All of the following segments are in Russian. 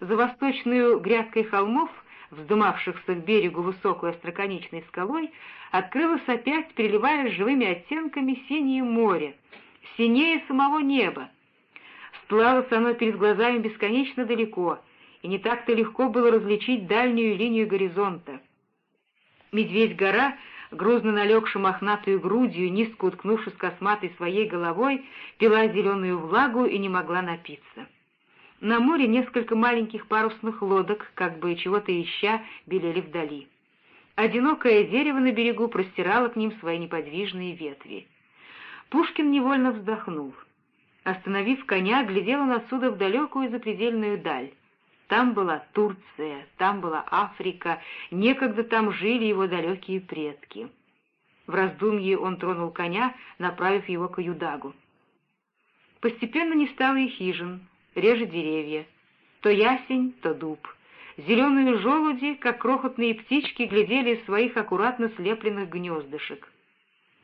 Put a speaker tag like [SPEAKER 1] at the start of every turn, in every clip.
[SPEAKER 1] За восточную грядкой холмов, вздымавшихся к берегу высокой остроконечной скалой, открылось опять, переливая живыми оттенками, синее море, синее самого неба. Сплалось оно перед глазами бесконечно далеко, и не так-то легко было различить дальнюю линию горизонта. Медведь-гора, грузно налегши мохнатую грудью, низко уткнувшись косматой своей головой, пила зеленую влагу и не могла напиться. На море несколько маленьких парусных лодок, как бы чего-то ища, белели вдали. Одинокое дерево на берегу простирало к ним свои неподвижные ветви. Пушкин невольно вздохнул. Остановив коня, глядел он отсюда в далекую запредельную даль. Там была Турция, там была Африка, некогда там жили его далекие предки. В раздумье он тронул коня, направив его к Юдагу. Постепенно не стало и хижин, реже деревья. То ясень, то дуб. Зеленые желуди, как крохотные птички, глядели из своих аккуратно слепленных гнездышек.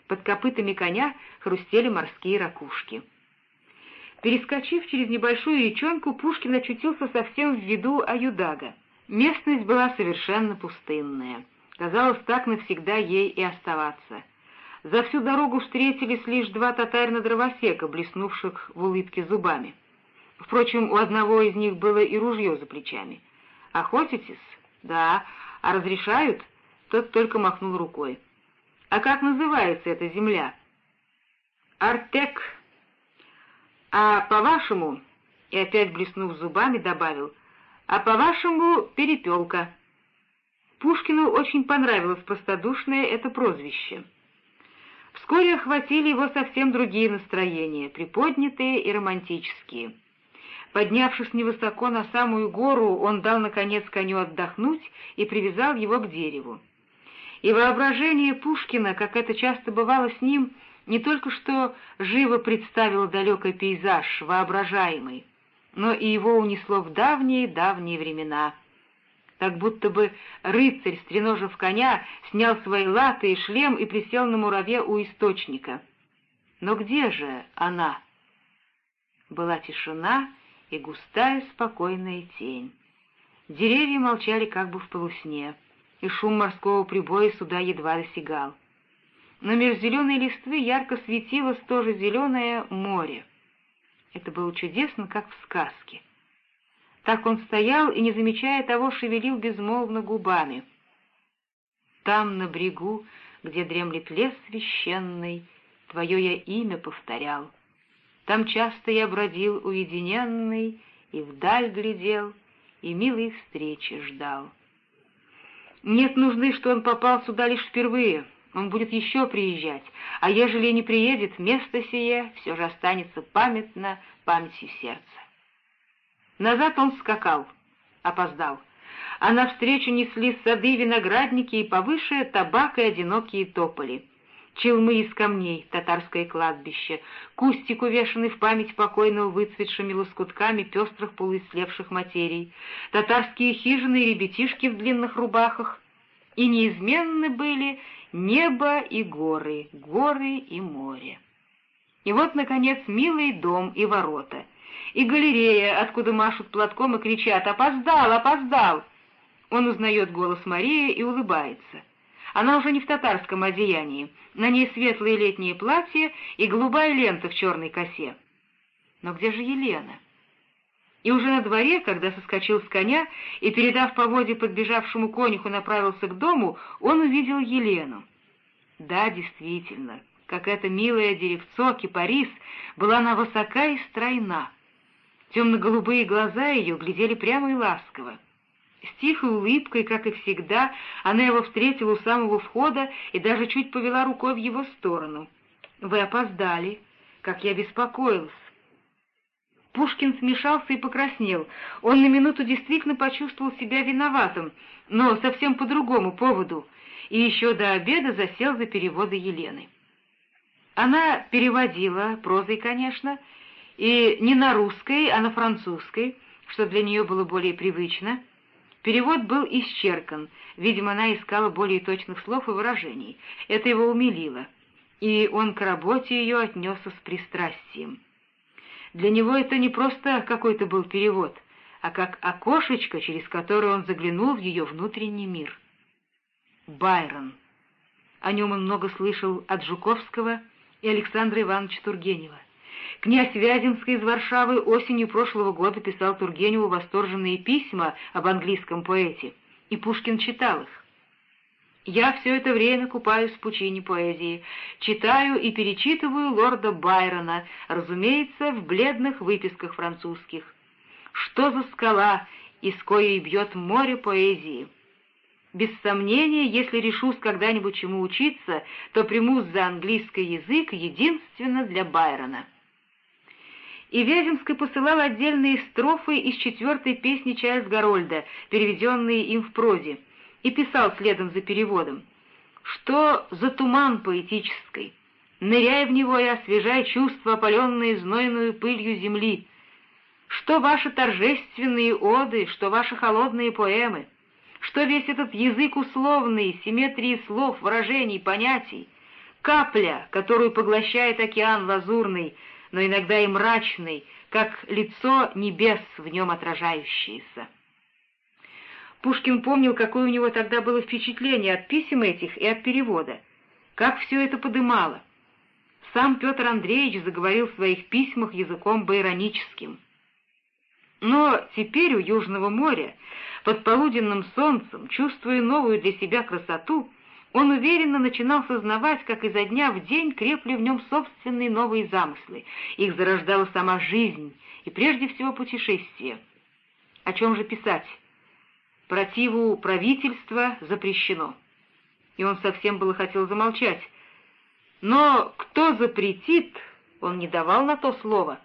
[SPEAKER 1] Под копытами коня хрустели морские ракушки. Перескочив через небольшую речонку, Пушкин очутился совсем в виду Аюдага. Местность была совершенно пустынная. Казалось, так навсегда ей и оставаться. За всю дорогу встретились лишь два татарина-дровосека, блеснувших в улыбке зубами. Впрочем, у одного из них было и ружье за плечами. «Охотитесь?» «Да. А разрешают?» Тот только махнул рукой. «А как называется эта земля?» «Артек». «А по-вашему...» И опять блеснув зубами, добавил. «А по-вашему, перепелка». Пушкину очень понравилось простодушное это прозвище. Вскоре охватили его совсем другие настроения, приподнятые и романтические. Поднявшись невысоко на самую гору, он дал, наконец, коню отдохнуть и привязал его к дереву. И воображение Пушкина, как это часто бывало с ним, не только что живо представило далекий пейзаж, воображаемый, но и его унесло в давние-давние времена. Так будто бы рыцарь, стреножив коня, снял свои латы и шлем и присел на мураве у источника. Но где же она? Была тишина, и густая спокойная тень. Деревья молчали как бы в полусне, и шум морского прибоя сюда едва достигал. Но меж зеленой листвы ярко светилось тоже зеленое море. Это было чудесно, как в сказке. Так он стоял и, не замечая того, шевелил безмолвно губами. Там, на брегу, где дремлет лес священный, Твое я имя повторял — там часто я бродил уединенный, и вдаль глядел, и милой встречи ждал. Нет нужды, что он попал сюда лишь впервые, он будет еще приезжать, а ежели не приедет, место сие все же останется памятно памяти сердца. Назад он скакал, опоздал, а навстречу несли сады, виноградники и повыше табак и одинокие тополи челмы из камней, татарское кладбище, кустик, увешанный в память покойного выцветшими лоскутками пестрых полуислевших материй, татарские хижины и ребятишки в длинных рубахах. И неизменны были небо и горы, горы и море. И вот, наконец, милый дом и ворота, и галерея, откуда машут платком и кричат «Опоздал! Опоздал!» Он узнает голос Марии и улыбается — она уже не в татарском одеянии, на ней светлое летнее платье и голубая лента в черной косе. Но где же Елена? И уже на дворе, когда соскочил с коня и, передав поводье подбежавшему конюху, направился к дому, он увидел Елену. Да, действительно, как это милое деревцо, кипарис, была она высока и стройна. Темно-голубые глаза ее глядели прямо и ласково. С тихой улыбкой, как и всегда, она его встретила у самого входа и даже чуть повела рукой в его сторону. «Вы опоздали, как я беспокоился». Пушкин смешался и покраснел. Он на минуту действительно почувствовал себя виноватым, но совсем по другому поводу, и еще до обеда засел за переводы Елены. Она переводила, прозой, конечно, и не на русской, а на французской, что для нее было более привычно — Перевод был исчеркан, видимо, она искала более точных слов и выражений. Это его умилило, и он к работе ее отнесся с пристрастием. Для него это не просто какой-то был перевод, а как окошечко, через которое он заглянул в ее внутренний мир. Байрон. О нем он много слышал от Жуковского и Александра Ивановича Тургенева. Князь Вяземский из Варшавы осенью прошлого года писал Тургеневу восторженные письма об английском поэте, и Пушкин читал их. Я все это время купаюсь в пучине поэзии, читаю и перечитываю лорда Байрона, разумеется, в бледных выписках французских. Что за скала, из коей бьет море поэзии? Без сомнения, если решусь когда-нибудь чему учиться, то примусь за английский язык единственно для Байрона. И Вяземский посылал отдельные строфы из четвертой песни Чарльз Гарольда, переведенные им в прозе, и писал следом за переводом. «Что за туман поэтический? Ныряй в него и освежай чувства, опаленные знойную пылью земли. Что ваши торжественные оды, что ваши холодные поэмы, что весь этот язык условный, симметрии слов, выражений, понятий, капля, которую поглощает океан лазурный, но иногда и мрачный, как лицо небес в нем отражающееся. Пушкин помнил, какое у него тогда было впечатление от писем этих и от перевода, как все это подымало. Сам Петр Андреевич заговорил в своих письмах языком байроническим. Но теперь у Южного моря, под полуденным солнцем, чувствуя новую для себя красоту, он уверенно начинал сознавать, как изо дня в день крепли в нем собственные новые замыслы. Их зарождала сама жизнь и прежде всего путешествие. О чем же писать? Противу правительства запрещено. И он совсем было хотел замолчать. Но кто запретит, он не давал на то слова.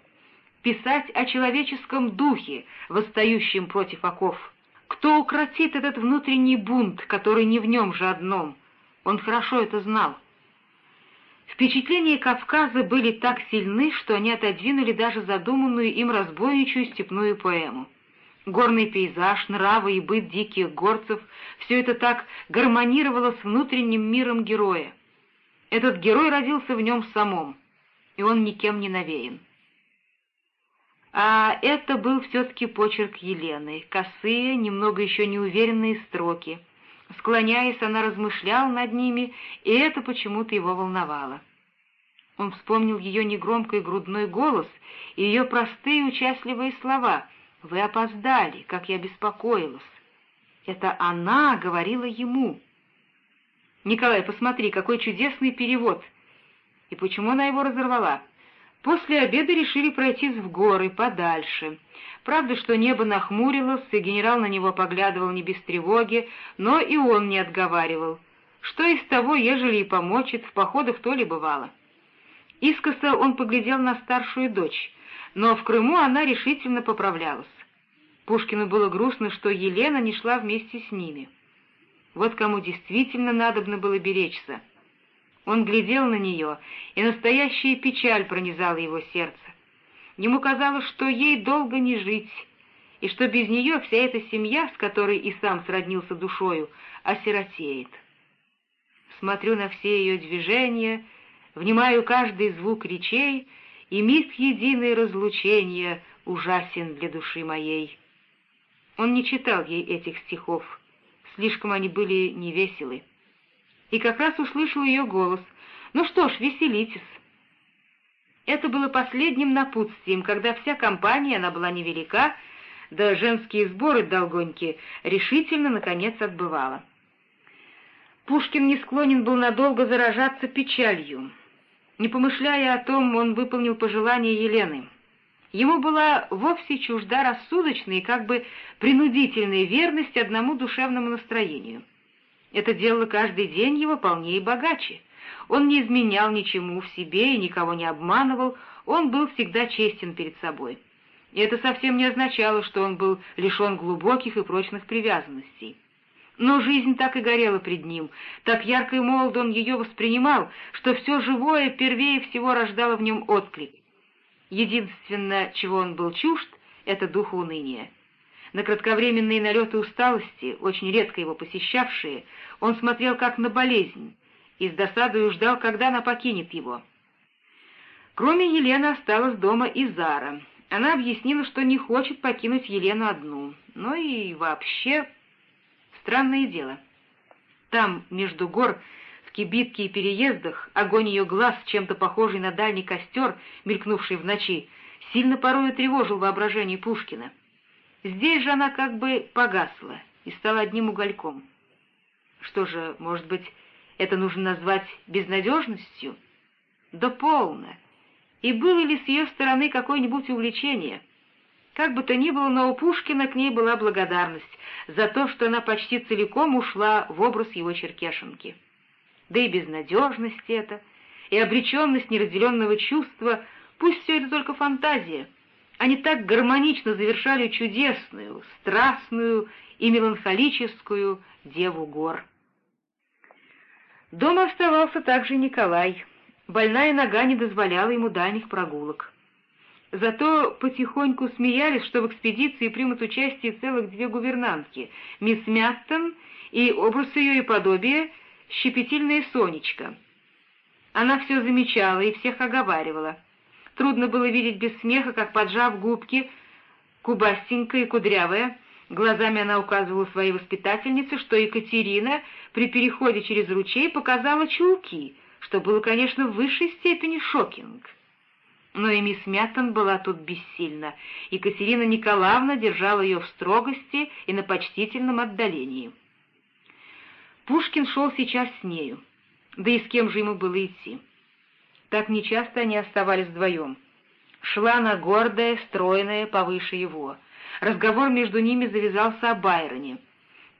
[SPEAKER 1] Писать о человеческом духе, восстающем против оков. Кто укротит этот внутренний бунт, который не в нем же одном? Он хорошо это знал. Впечатления Кавказа были так сильны, что они отодвинули даже задуманную им разбойничью степную поэму горный пейзаж, нравы и быт диких горцев — все это так гармонировало с внутренним миром героя. Этот герой родился в нем самом, и он никем не навеян. А это был все-таки почерк Елены, косые, немного еще неуверенные строки. Склоняясь, она размышляла над ними, и это почему-то его волновало. Он вспомнил ее негромкий грудной голос и ее простые участливые слова — вы опоздали, как я беспокоилась. Это она говорила ему. Николай, посмотри, какой чудесный перевод. И почему она его разорвала? После обеда решили пройтись в горы, подальше. Правда, что небо нахмурилось, и генерал на него поглядывал не без тревоги, но и он не отговаривал. Что из того, ежели и помочит, в походах то ли бывало. Искоса он поглядел на старшую дочь но в Крыму она решительно поправлялась. Пушкину было грустно, что Елена не шла вместе с ними. Вот кому действительно надобно было беречься. Он глядел на нее, и настоящая печаль пронизала его сердце. Ему казалось, что ей долго не жить, и что без нее вся эта семья, с которой и сам сроднился душою, осиротеет. Смотрю на все ее движения, внимаю каждый звук речей и миг единый разлучения ужасен для души моей. Он не читал ей этих стихов, слишком они были невеселы. И как раз услышал ее голос. «Ну что ж, веселитесь». Это было последним напутствием, когда вся компания, она была невелика, да женские сборы долгоньки решительно, наконец, отбывала. Пушкин не склонен был надолго заражаться печалью. Не помышляя о том, он выполнил пожелание Елены. Ему была вовсе чужда рассудочная и как бы принудительная верность одному душевному настроению. Это делало каждый день его полнее и богаче. Он не изменял ничему в себе и никого не обманывал, он был всегда честен перед собой. И это совсем не означало, что он был лишен глубоких и прочных привязанностей. Но жизнь так и горела пред ним, так ярко и молодо он ее воспринимал, что все живое первее всего рождало в нем отклик. Единственное, чего он был чужд, — это дух уныния. На кратковременные налеты усталости, очень редко его посещавшие, он смотрел как на болезнь и с досадою ждал, когда она покинет его. Кроме Елены осталась дома и Зара. она объяснила, что не хочет покинуть Елену одну. Но и вообще странное дело. Там, между гор, в кибитке и переездах, огонь ее глаз, чем-то похожий на дальний костер, мелькнувший в ночи, сильно порой тревожил воображение Пушкина. Здесь же она как бы погасла и стала одним угольком. Что же, может быть, это нужно назвать безнадежностью? Да полно. И было ли с ее стороны какое-нибудь увлечение? Как бы то ни было, но у Пушкина к ней была благодарность за то, что она почти целиком ушла в образ его черкешенки. Да и безнадежность это, и обреченность неразделенного чувства, пусть все это только фантазия, они так гармонично завершали чудесную, страстную и меланхолическую Деву гор. Дома оставался также Николай. Больная нога не дозволяла ему дальних прогулок. Зато потихоньку смеялись, что в экспедиции примут участие целых две гувернантки — мисс Мяттон и образ ее и подобие — щепетильная Сонечка. Она все замечала и всех оговаривала. Трудно было видеть без смеха, как, поджав губки, кубастенькая и кудрявая, глазами она указывала своей воспитательнице, что Екатерина при переходе через ручей показала чулки — что было, конечно, в высшей степени шокинг. Но и мисс Мяттон была тут бессильна. Екатерина Николаевна держала ее в строгости и на почтительном отдалении. Пушкин шел сейчас с нею. Да и с кем же ему было идти? Так нечасто они оставались вдвоем. Шла она гордая, стройная, повыше его. Разговор между ними завязался о Байроне —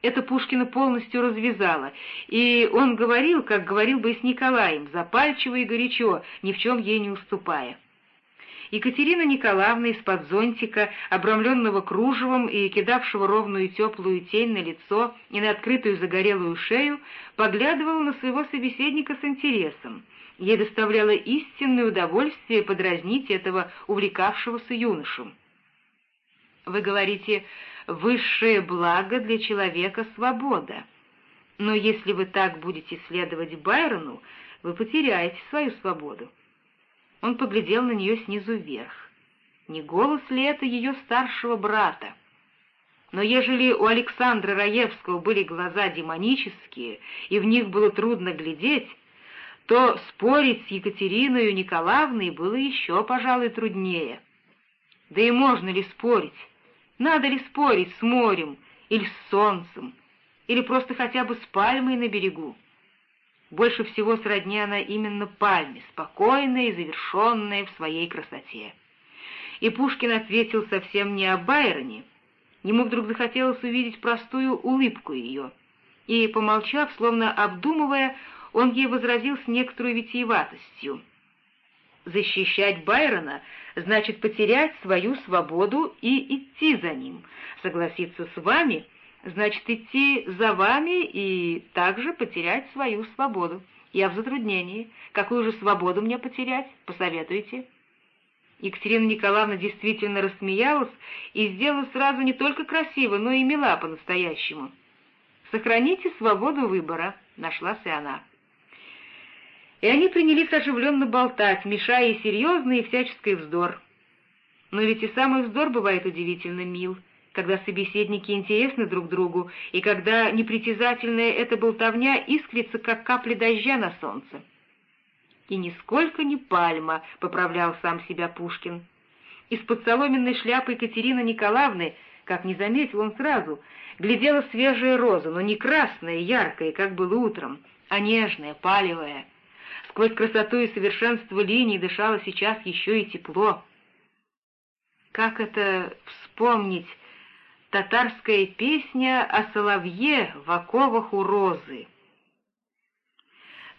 [SPEAKER 1] это Пушкина полностью развязало, и он говорил, как говорил бы с Николаем, запальчиво и горячо, ни в чем ей не уступая. Екатерина Николаевна из-под зонтика, обрамленного кружевом и кидавшего ровную теплую тень на лицо и на открытую загорелую шею, поглядывала на своего собеседника с интересом. Ей доставляло истинное удовольствие подразнить этого увлекавшегося юношу. «Вы говорите, высшее благо для человека — свобода. Но если вы так будете следовать Байрону, вы потеряете свою свободу. Он поглядел на нее снизу вверх. Не голос ли это ее старшего брата? Но ежели у Александра Раевского были глаза демонические, и в них было трудно глядеть, то спорить с Екатериной Николаевной было еще, пожалуй, труднее. Да и можно ли спорить? Надо ли спорить с морем или с солнцем, или просто хотя бы с пальмой на берегу? Больше всего сродни она именно пальме, спокойная и завершенная в своей красоте. И Пушкин ответил совсем не о Байроне. Ему вдруг захотелось увидеть простую улыбку ее. И, помолчав, словно обдумывая, он ей возразил с некоторой витиеватостью. Защищать Байрона значит потерять свою свободу и идти за ним. Согласиться с вами значит идти за вами и также потерять свою свободу. Я в затруднении. Какую же свободу мне потерять? Посоветуйте. Екатерина Николаевна действительно рассмеялась и сделала сразу не только красиво, но и мила по-настоящему. «Сохраните свободу выбора», — нашлась и она и они принялись оживленно болтать, мешая и серьезный, и всяческий вздор. Но ведь и самый вздор бывает удивительно мил, когда собеседники интересны друг другу, и когда непритязательная эта болтовня искрится, как капли дождя на солнце. «И нисколько не пальма», — поправлял сам себя Пушкин. Из-под соломенной шляпы Екатерины Николаевны, как не заметил он сразу, глядела свежая роза, но не красная, яркая, как было утром, а нежная, палевая — Сквозь красоту и совершенство линий дышало сейчас еще и тепло. Как это вспомнить? Татарская песня о соловье в оковах у розы.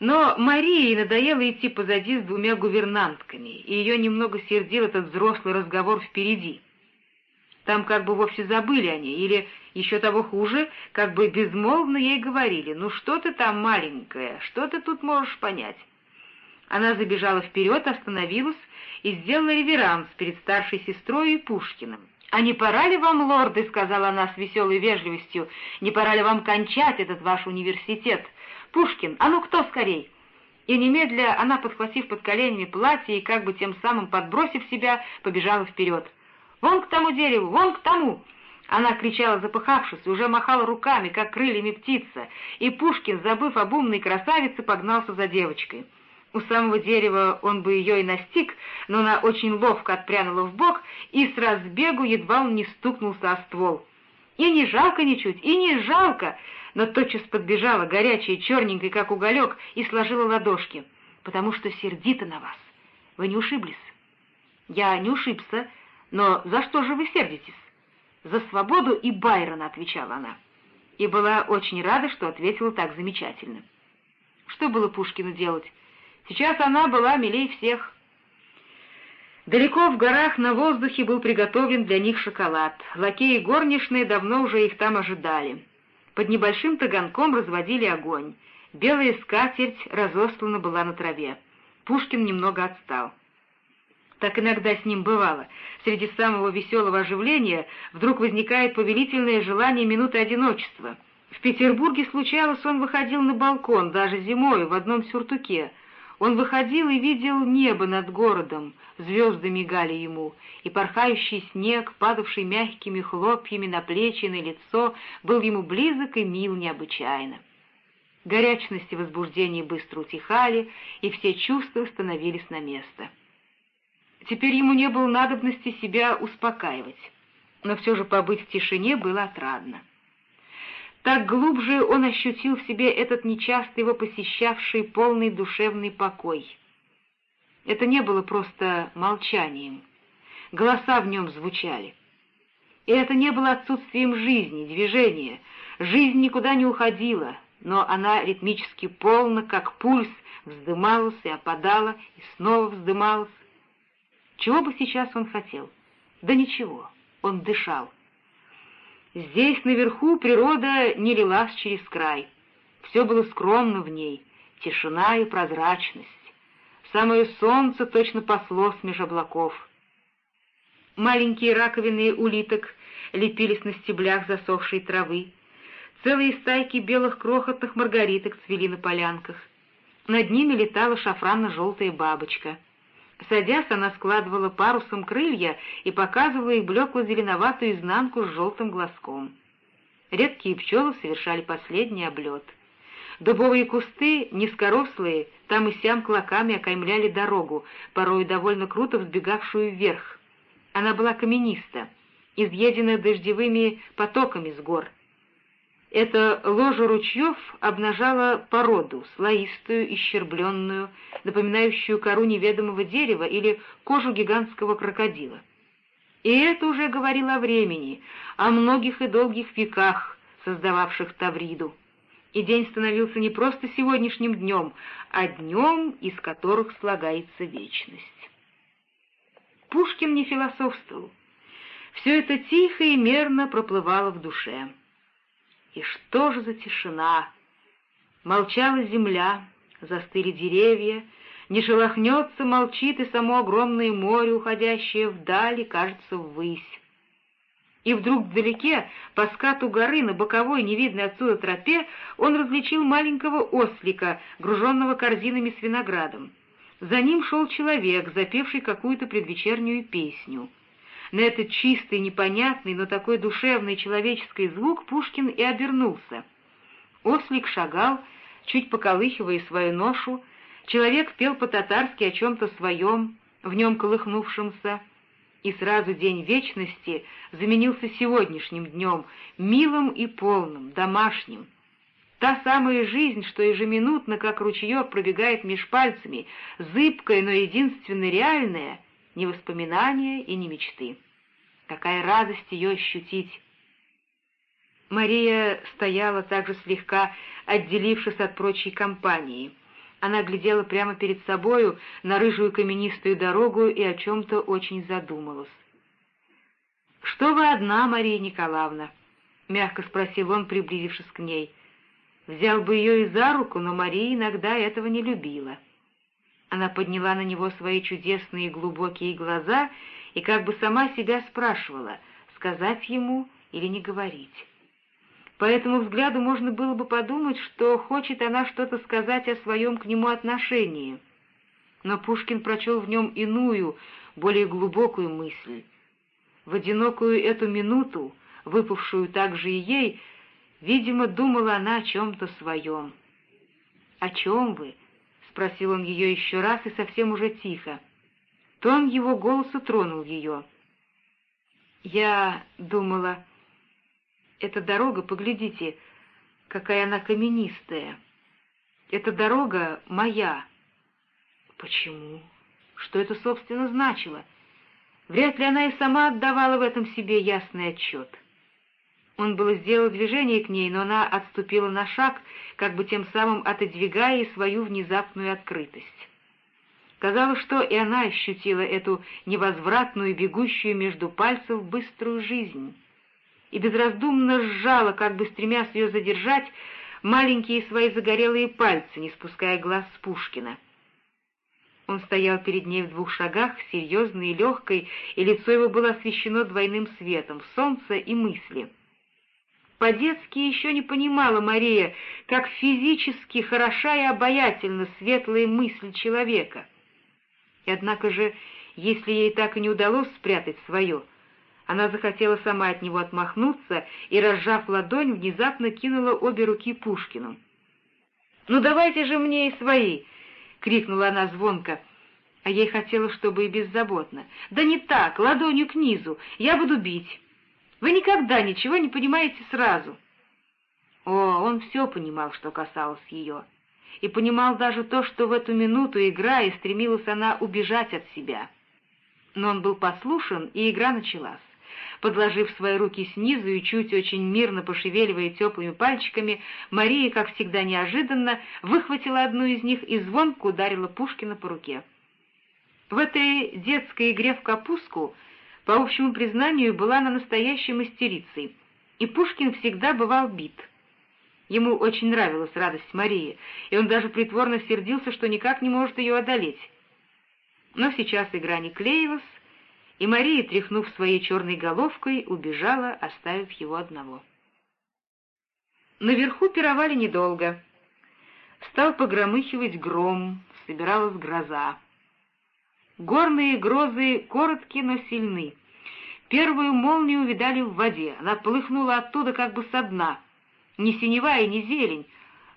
[SPEAKER 1] Но Марии надоело идти позади с двумя гувернантками, и ее немного сердил этот взрослый разговор впереди. Там как бы вовсе забыли они, или, еще того хуже, как бы безмолвно ей говорили, «Ну что ты там, маленькая, что ты тут можешь понять?» Она забежала вперед, остановилась и сделала реверанс перед старшей сестрой и Пушкиным. «А не пора ли вам, лорды, — сказала она с веселой вежливостью, — не пора ли вам кончать этот ваш университет? Пушкин, а ну кто скорей?» И немедля она, подхватив под коленями платье и как бы тем самым подбросив себя, побежала вперед. Вон к тому дереву! Вон к тому!» Она кричала, запыхавшись, уже махала руками, как крыльями птица, и Пушкин, забыв об умной красавице, погнался за девочкой. У самого дерева он бы ее и настиг, но она очень ловко отпрянула в бок и с разбегу едва он не стукнулся о ствол. И не жалко ничуть, и не жалко, но тотчас подбежала, горячая, черненькая, как уголек, и сложила ладошки, потому что сердито на вас. Вы не ушиблись? Я не ушибся, но за что же вы сердитесь? За свободу и Байрона, отвечала она. И была очень рада, что ответила так замечательно. Что было Пушкину делать? Сейчас она была милей всех. Далеко в горах на воздухе был приготовлен для них шоколад. Лакеи горничные давно уже их там ожидали. Под небольшим таганком разводили огонь. Белая скатерть разослана была на траве. Пушкин немного отстал. Так иногда с ним бывало. Среди самого веселого оживления вдруг возникает повелительное желание минуты одиночества. В Петербурге случалось, он выходил на балкон, даже зимой, в одном сюртуке. Он выходил и видел небо над городом, звезды мигали ему, и порхающий снег, падавший мягкими хлопьями на плечи и на лицо, был ему близок и мил необычайно. Горячность и быстро утихали, и все чувства становились на место. Теперь ему не было надобности себя успокаивать, но все же побыть в тишине было отрадно. Так глубже он ощутил в себе этот нечасто его посещавший полный душевный покой. Это не было просто молчанием. Голоса в нем звучали. И это не было отсутствием жизни, движения. Жизнь никуда не уходила, но она ритмически полно, как пульс, вздымалась и опадала, и снова вздымалась. Чего бы сейчас он хотел? Да ничего, он дышал. Здесь, наверху, природа не лилась через край. Все было скромно в ней, тишина и прозрачность. Самое солнце точно пасло меж облаков. Маленькие раковины улиток лепились на стеблях засохшей травы. Целые стайки белых крохотных маргариток цвели на полянках. Над ними летала шафранно-желтая бабочка — Садясь, она складывала парусом крылья и показывала их блекло-зеленоватую изнанку с желтым глазком. Редкие пчелы совершали последний облет. Дубовые кусты, низкорослые, там и сям клоками окаймляли дорогу, порой довольно круто взбегавшую вверх. Она была камениста, изъедена дождевыми потоками с гор — эта ложа ручьев обнажала породу, слоистую, исчербленную, напоминающую кору неведомого дерева или кожу гигантского крокодила. И это уже говорило о времени, о многих и долгих веках, создававших Тавриду. И день становился не просто сегодняшним днем, а днем, из которых слагается вечность. Пушкин не философствовал. Все это тихо и мерно проплывало в душе. И что же за тишина! Молчала земля, застыли деревья, не шелохнется, молчит и само огромное море, уходящее вдали, кажется, ввысь. И вдруг вдалеке, по скату горы, на боковой, невидной отсюда тропе, он различил маленького ослика, груженного корзинами с виноградом. За ним шел человек, запевший какую-то предвечернюю песню. На этот чистый, непонятный, но такой душевный человеческий звук Пушкин и обернулся. Ослик шагал, чуть поколыхивая свою ношу, человек пел по-татарски о чем-то своем, в нем колыхнувшемся, и сразу день вечности заменился сегодняшним днем, милым и полным, домашним. Та самая жизнь, что ежеминутно, как ручеек, пробегает меж пальцами, зыбкая, но единственно реальная — ни воспоминания и ни мечты. Какая радость ее ощутить! Мария стояла также слегка, отделившись от прочей компании. Она глядела прямо перед собою на рыжую каменистую дорогу и о чем-то очень задумалась. «Что вы одна, Мария Николаевна?» — мягко спросил он, приблизившись к ней. Взял бы ее и за руку, но Мария иногда этого не любила. Она подняла на него свои чудесные глубокие глаза и как бы сама себя спрашивала, сказать ему или не говорить. По этому взгляду можно было бы подумать, что хочет она что-то сказать о своем к нему отношении. Но Пушкин прочел в нем иную, более глубокую мысль. В одинокую эту минуту, выпавшую также и ей, видимо, думала она о чем-то своем. «О чем вы?» — спросил он ее еще раз и совсем уже тихо. Тон его голоса тронул ее. «Я думала, эта дорога, поглядите, какая она каменистая. Эта дорога моя». «Почему? Что это, собственно, значило?» Вряд ли она и сама отдавала в этом себе ясный отчет. Он было сделал движение к ней, но она отступила на шаг, как бы тем самым отодвигая свою внезапную открытость. Казалось, что и она ощутила эту невозвратную, бегущую между пальцев быструю жизнь, и безраздумно сжала, как бы стремясь ее задержать, маленькие свои загорелые пальцы, не спуская глаз с Пушкина. Он стоял перед ней в двух шагах, серьезный и легкой, и лицо его было освещено двойным светом — солнца и мысли. По-детски еще не понимала Мария, как физически хороша и обаятельна светлая мысль человека. И однако же, если ей так и не удалось спрятать свое, она захотела сама от него отмахнуться и, разжав ладонь, внезапно кинула обе руки Пушкину. «Ну давайте же мне и свои!» — крикнула она звонко, а ей хотелось, чтобы и беззаботно. «Да не так, ладонью к низу, я буду бить. Вы никогда ничего не понимаете сразу». О, он все понимал, что касалось ее, и понимал даже то, что в эту минуту, играя, стремилась она убежать от себя. Но он был послушен, и игра началась. Подложив свои руки снизу и чуть очень мирно пошевеливая теплыми пальчиками, Мария, как всегда неожиданно, выхватила одну из них и звонко ударила Пушкина по руке. В этой детской игре в капустку, по общему признанию, была она настоящей мастерицей, и Пушкин всегда бывал бит. Ему очень нравилась радость Марии, и он даже притворно сердился, что никак не может ее одолеть. Но сейчас игра не клеилась, и Мария, тряхнув своей черной головкой, убежала, оставив его одного. Наверху пировали недолго. Стал погромыхивать гром, собиралась гроза. Горные грозы короткие, но сильны. Первую молнию увидали в воде, она полыхнула оттуда как бы со дна. Не синевая, не зелень,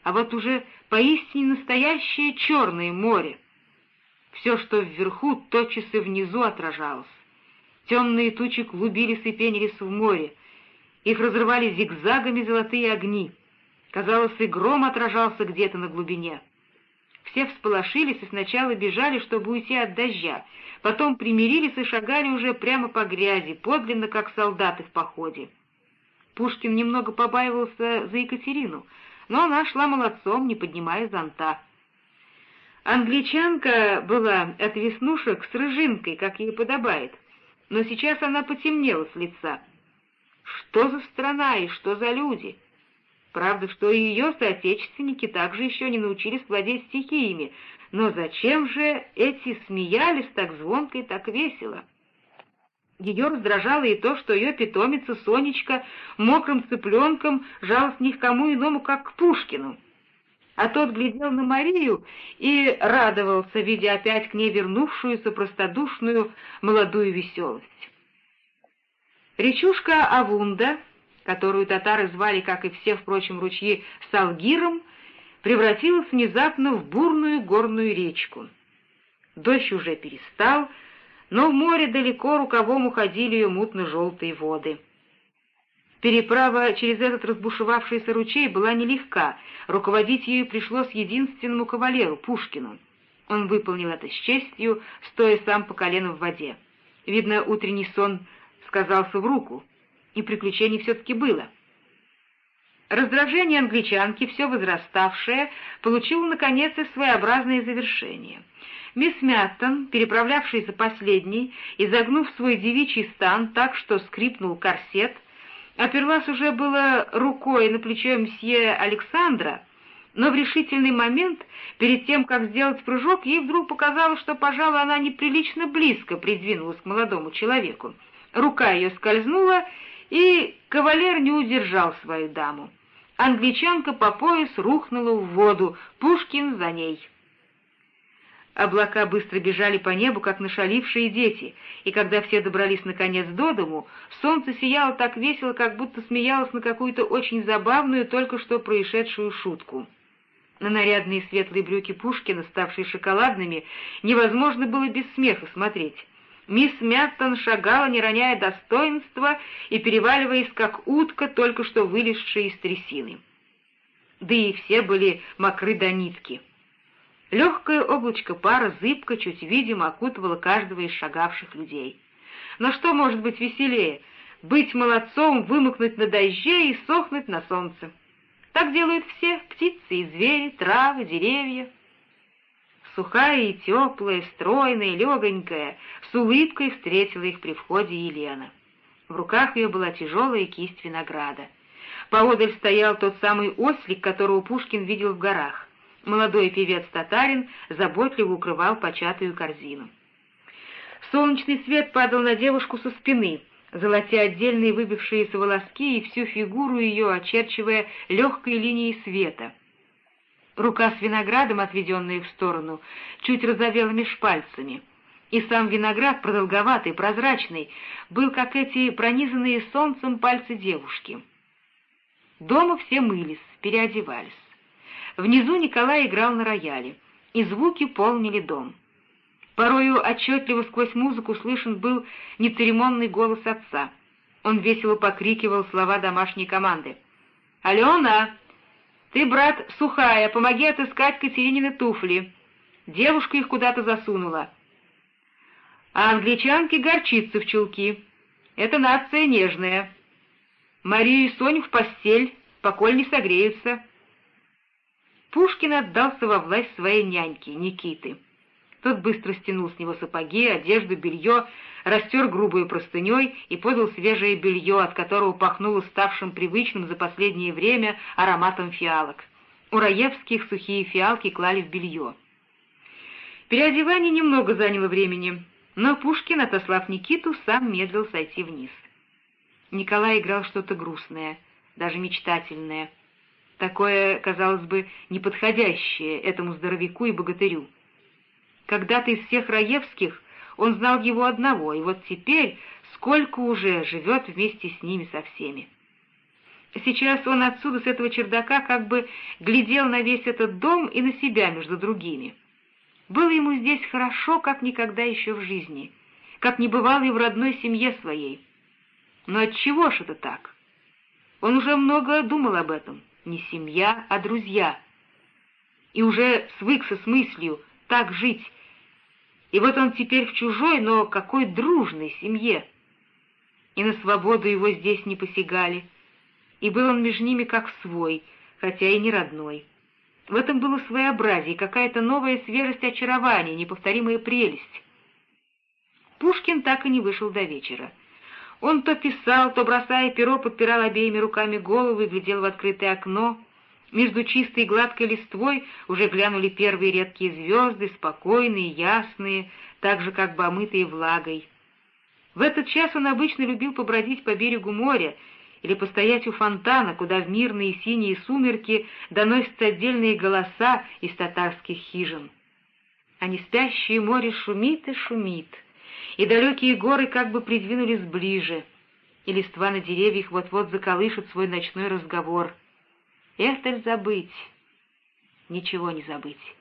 [SPEAKER 1] а вот уже поистине настоящее черное море. Все, что вверху, тотчас и внизу отражалось. Темные тучи клубились и пенились в море. Их разрывали зигзагами золотые огни. Казалось, и гром отражался где-то на глубине. Все всполошились и сначала бежали, чтобы уйти от дождя, потом примирились и шагали уже прямо по грязи, подлинно, как солдаты в походе. Пушкин немного побаивался за Екатерину, но она шла молодцом, не поднимая зонта. Англичанка была от веснушек с рыжинкой, как ей подобает но сейчас она потемнела с лица. Что за страна и что за люди? Правда, что и ее соотечественники также еще не научились владеть стихиями, но зачем же эти смеялись так звонко и так весело? Ее раздражало и то, что ее питомица Сонечка мокрым цыпленком жалась ни к кому иному, как к Пушкину а тот глядел на Марию и радовался, видя опять к ней вернувшуюся простодушную молодую веселость. Речушка Авунда, которую татары звали, как и все, впрочем, ручьи, Салгиром, превратилась внезапно в бурную горную речку. Дождь уже перестал, но в море далеко рукавом уходили ее мутно-желтые воды. Переправа через этот разбушевавшийся ручей была нелегка, руководить ею пришлось единственному кавалеру, Пушкину. Он выполнил это с честью, стоя сам по колено в воде. Видно, утренний сон сказался в руку, и приключений все-таки было. Раздражение англичанки, все возраставшее, получило, наконец, и своеобразное завершение. Мисс Мяттон, переправлявшаяся последней, изогнув свой девичий стан так, что скрипнул корсет, оперлась уже было рукой на плечо мсье Александра, но в решительный момент, перед тем, как сделать прыжок, ей вдруг показалось, что, пожалуй, она неприлично близко придвинулась к молодому человеку. Рука ее скользнула, и кавалер не удержал свою даму. Англичанка по пояс рухнула в воду, Пушкин за ней. Облака быстро бежали по небу, как нашалившие дети, и когда все добрались наконец до дому, солнце сияло так весело, как будто смеялось на какую-то очень забавную, только что происшедшую шутку. На нарядные светлые брюки Пушкина, ставшие шоколадными, невозможно было без смеха смотреть. Мисс Мяттон шагала, не роняя достоинства и переваливаясь, как утка, только что вылезшая из трясины. Да и все были мокры до нитки. Легкое облачко пара зыбко, чуть видимо, окутывало каждого из шагавших людей. Но что может быть веселее? Быть молодцом, вымокнуть на дожде и сохнуть на солнце. Так делают все — птицы и звери, травы, деревья. Сухая и теплая, стройная, легонькая, с улыбкой встретила их при входе Елена. В руках ее была тяжелая кисть винограда. Поодаль стоял тот самый ослик, которого Пушкин видел в горах. Молодой певец-татарин заботливо укрывал початую корзину. Солнечный свет падал на девушку со спины, золотя отдельные выбившиеся волоски и всю фигуру ее, очерчивая легкой линией света. Рука с виноградом, отведенная в сторону, чуть разовела меж пальцами, и сам виноград, продолговатый, прозрачный, был, как эти пронизанные солнцем пальцы девушки. Дома все мылись, переодевались. Внизу Николай играл на рояле, и звуки полнили дом. Порою отчетливо сквозь музыку слышен был нецеремонный голос отца. Он весело покрикивал слова домашней команды. «Алена, ты, брат, сухая, помоги отыскать Катеринины туфли. Девушка их куда-то засунула. А англичанки горчицы в чулки. Это нация нежная. Марию и Соню в постель, поколь не согреются». Пушкин отдался во власть своей няньки, Никиты. Тот быстро стянул с него сапоги, одежду, белье, растер грубую простыней и подал свежее белье, от которого пахнуло ставшим привычным за последнее время ароматом фиалок. У Раевских сухие фиалки клали в белье. Переодевание немного заняло времени, но Пушкин, отослав Никиту, сам медлил сойти вниз. Николай играл что-то грустное, даже мечтательное — такое, казалось бы, неподходящее этому здоровяку и богатырю. Когда-то из всех Раевских он знал его одного, и вот теперь сколько уже живет вместе с ними со всеми. Сейчас он отсюда, с этого чердака, как бы глядел на весь этот дом и на себя между другими. Было ему здесь хорошо, как никогда еще в жизни, как не бывало и в родной семье своей. Но отчего ж это так? Он уже много думал об этом не семья, а друзья. И уже свыкся с мыслью так жить. И вот он теперь в чужой, но какой дружной семье. И на свободу его здесь не посягали. И был он между ними как свой, хотя и не родной. В этом было своеобразие, какая-то новая свежесть очарования, неповторимая прелесть. Пушкин так и не вышел до вечера. Он то писал, то, бросая перо, подпирал обеими руками голову и глядел в открытое окно. Между чистой и гладкой листвой уже глянули первые редкие звезды, спокойные, ясные, так же, как бы омытые влагой. В этот час он обычно любил побродить по берегу моря или постоять у фонтана, куда в мирные синие сумерки доносятся отдельные голоса из татарских хижин. А не спящее море шумит и шумит — и далекие горы как бы придвинулись ближе, и листва на деревьях вот-вот заколышет свой ночной разговор. Это ли забыть? Ничего не забыть.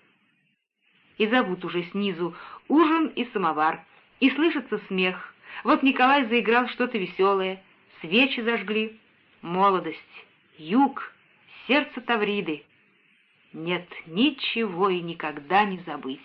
[SPEAKER 1] И зовут уже снизу ужин и самовар, и слышится смех. Вот Николай заиграл что-то веселое, свечи зажгли. Молодость, юг, сердце Тавриды. Нет, ничего и никогда не забыть.